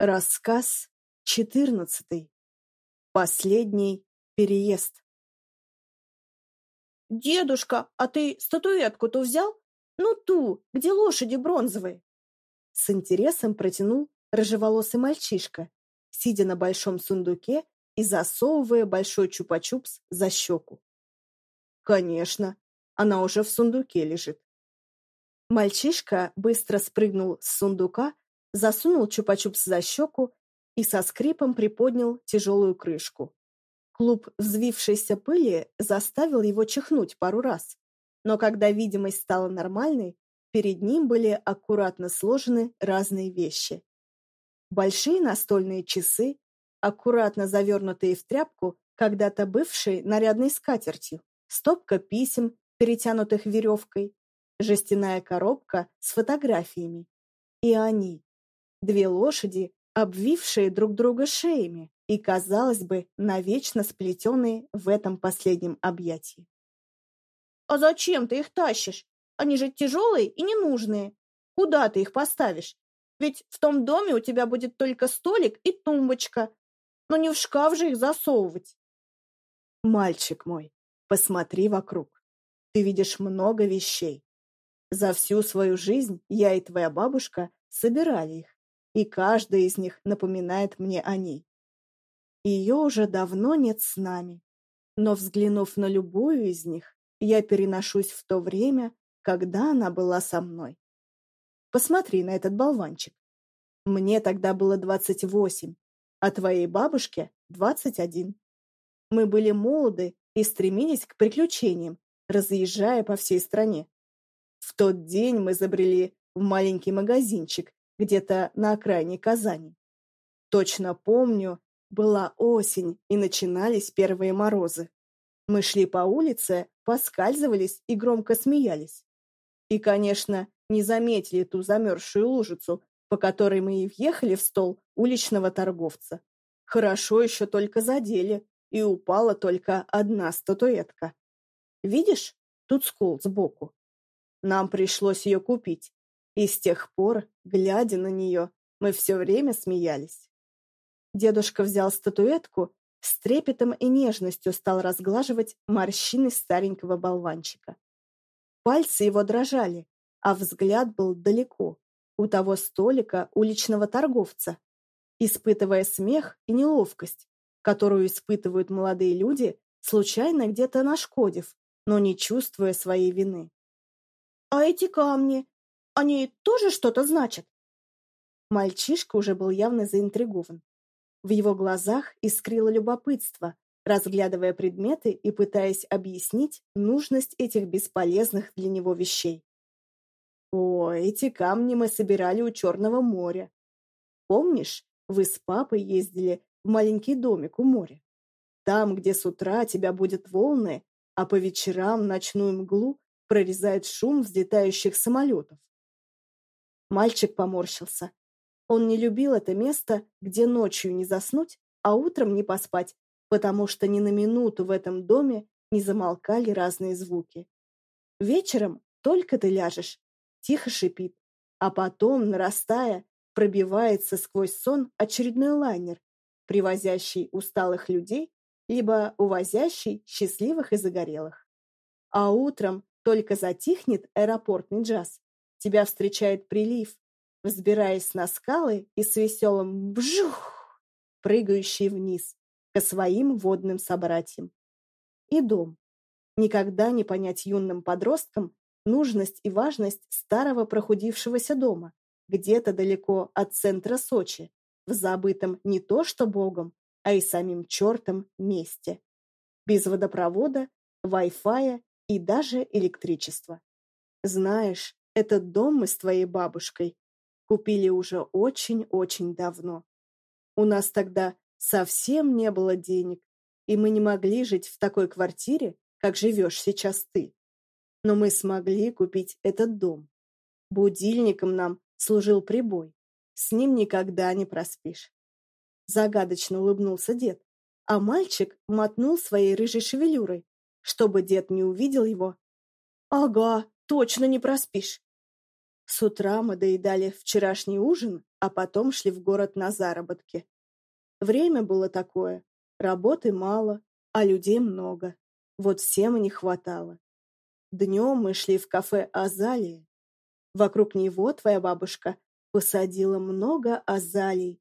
Рассказ четырнадцатый. Последний переезд. «Дедушка, а ты статуэтку-то взял? Ну ту, где лошади бронзовые?» С интересом протянул рыжеволосый мальчишка, сидя на большом сундуке и засовывая большой чупа-чупс за щеку. «Конечно, она уже в сундуке лежит». Мальчишка быстро спрыгнул с сундука, засунул чупа-чупс за щеку и со скрипом приподнял тяжелую крышку. Клуб взвившейся пыли заставил его чихнуть пару раз, но когда видимость стала нормальной, перед ним были аккуратно сложены разные вещи. Большие настольные часы, аккуратно завернутые в тряпку, когда-то бывшей нарядной скатертью, стопка писем, перетянутых веревкой, жестяная коробка с фотографиями. И они, Две лошади, обвившие друг друга шеями и, казалось бы, навечно сплетенные в этом последнем объятии. «А зачем ты их тащишь? Они же тяжелые и ненужные. Куда ты их поставишь? Ведь в том доме у тебя будет только столик и тумбочка. Но не в шкаф же их засовывать». «Мальчик мой, посмотри вокруг. Ты видишь много вещей. За всю свою жизнь я и твоя бабушка собирали их и каждая из них напоминает мне о ней. Ее уже давно нет с нами, но, взглянув на любую из них, я переношусь в то время, когда она была со мной. Посмотри на этот болванчик. Мне тогда было двадцать восемь, а твоей бабушке двадцать один. Мы были молоды и стремились к приключениям, разъезжая по всей стране. В тот день мы забрели в маленький магазинчик, где-то на окраине Казани. Точно помню, была осень, и начинались первые морозы. Мы шли по улице, поскальзывались и громко смеялись. И, конечно, не заметили ту замерзшую лужицу, по которой мы и въехали в стол уличного торговца. Хорошо еще только задели, и упала только одна статуэтка. Видишь, тут скол сбоку. Нам пришлось ее купить. И с тех пор, глядя на нее, мы все время смеялись. Дедушка взял статуэтку, с трепетом и нежностью стал разглаживать морщины старенького болванчика. Пальцы его дрожали, а взгляд был далеко, у того столика уличного торговца, испытывая смех и неловкость, которую испытывают молодые люди, случайно где-то нашкодив, но не чувствуя своей вины. «А эти камни, они тоже что-то значат?» Мальчишка уже был явно заинтригован. В его глазах искрило любопытство, разглядывая предметы и пытаясь объяснить нужность этих бесполезных для него вещей. «О, эти камни мы собирали у Черного моря. Помнишь, вы с папой ездили в маленький домик у моря? Там, где с утра тебя будет волны, а по вечерам ночную мглу прорезает шум взлетающих самолетов. Мальчик поморщился. Он не любил это место, где ночью не заснуть, а утром не поспать, потому что ни на минуту в этом доме не замолкали разные звуки. Вечером только ты ляжешь, тихо шипит, а потом, нарастая, пробивается сквозь сон очередной лайнер, привозящий усталых людей, либо увозящий счастливых и загорелых. А утром только затихнет аэропортный джаз, Тебя встречает прилив, взбираясь на скалы и с веселым «бжух», прыгающий вниз к своим водным собратьям. И дом. Никогда не понять юным подросткам нужность и важность старого прохудившегося дома, где-то далеко от центра Сочи, в забытом не то что Богом, а и самим чертом месте. Без водопровода, Wi-Fi и даже электричества. Знаешь, этот дом мы с твоей бабушкой купили уже очень-очень давно. У нас тогда совсем не было денег, и мы не могли жить в такой квартире, как живешь сейчас ты. Но мы смогли купить этот дом. Будильником нам служил прибой. С ним никогда не проспишь. Загадочно улыбнулся дед, а мальчик мотнул своей рыжей шевелюрой, чтобы дед не увидел его. «Ага, точно не проспишь. С утра мы доедали вчерашний ужин а потом шли в город на заработки. Время было такое, работы мало, а людей много. Вот всем не хватало. Днем мы шли в кафе «Азалии». Вокруг него твоя бабушка посадила много азалий,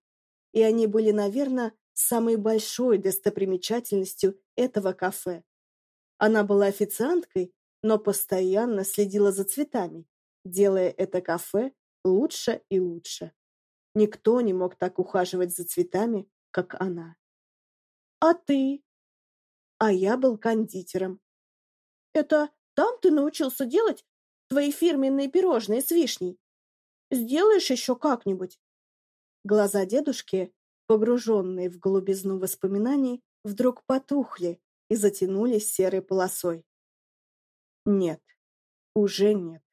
и они были, наверное, самой большой достопримечательностью этого кафе. Она была официанткой, но постоянно следила за цветами, делая это кафе лучше и лучше. Никто не мог так ухаживать за цветами, как она. «А ты?» «А я был кондитером». «Это там ты научился делать твои фирменные пирожные с вишней? Сделаешь еще как-нибудь?» Глаза дедушки, погруженные в голубизну воспоминаний, вдруг потухли и затянулись серой полосой. Нет, уже нет.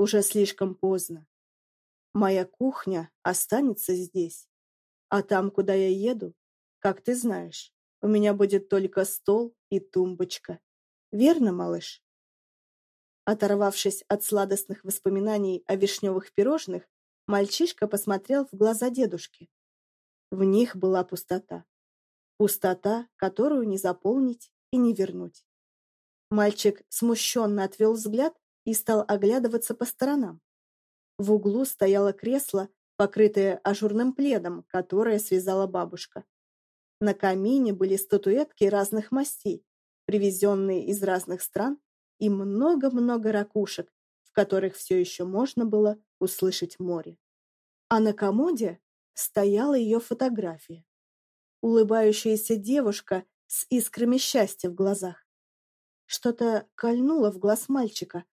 Уже слишком поздно. Моя кухня останется здесь. А там, куда я еду, как ты знаешь, у меня будет только стол и тумбочка. Верно, малыш? Оторвавшись от сладостных воспоминаний о вишневых пирожных, мальчишка посмотрел в глаза дедушки. В них была пустота. Пустота, которую не заполнить и не вернуть. Мальчик смущенно отвел взгляд и стал оглядываться по сторонам. В углу стояло кресло, покрытое ажурным пледом, которое связала бабушка. На камине были статуэтки разных мастей, привезенные из разных стран, и много-много ракушек, в которых все еще можно было услышать море. А на комоде стояла ее фотография. Улыбающаяся девушка с искрами счастья в глазах. Что-то кольнуло в глаз мальчика,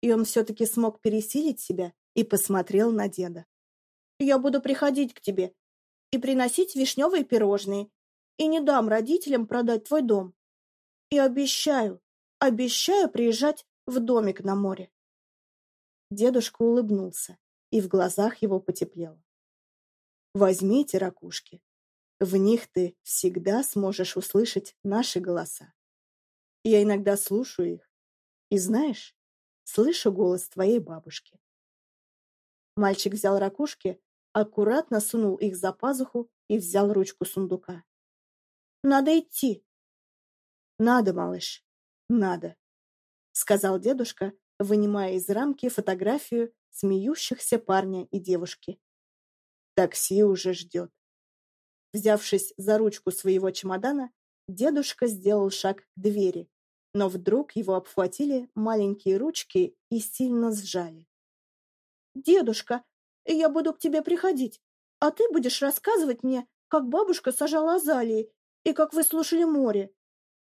и он все-таки смог пересилить себя и посмотрел на деда. «Я буду приходить к тебе и приносить вишневые пирожные, и не дам родителям продать твой дом. И обещаю, обещаю приезжать в домик на море». Дедушка улыбнулся, и в глазах его потеплело. «Возьмите ракушки. В них ты всегда сможешь услышать наши голоса. Я иногда слушаю их. И знаешь, слышу голос твоей бабушки. Мальчик взял ракушки, аккуратно сунул их за пазуху и взял ручку сундука. «Надо идти». «Надо, малыш, надо», — сказал дедушка, вынимая из рамки фотографию смеющихся парня и девушки. Такси уже ждет. Взявшись за ручку своего чемодана, дедушка сделал шаг к двери, но вдруг его обхватили маленькие ручки и сильно сжали. «Дедушка, я буду к тебе приходить, а ты будешь рассказывать мне, как бабушка сажала азалии и как вы слушали море.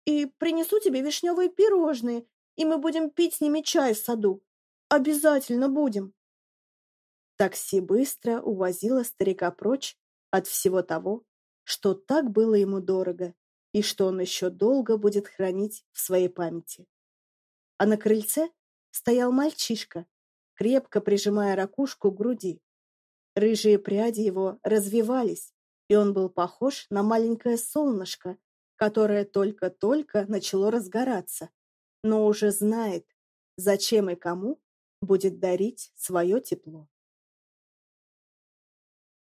И принесу тебе вишневые пирожные, и мы будем пить с ними чай в саду. Обязательно будем!» Такси быстро увозило старика прочь от всего того, что так было ему дорого и что он еще долго будет хранить в своей памяти. А на крыльце стоял мальчишка, крепко прижимая ракушку к груди. Рыжие пряди его развивались, и он был похож на маленькое солнышко, которое только-только начало разгораться, но уже знает, зачем и кому будет дарить свое тепло.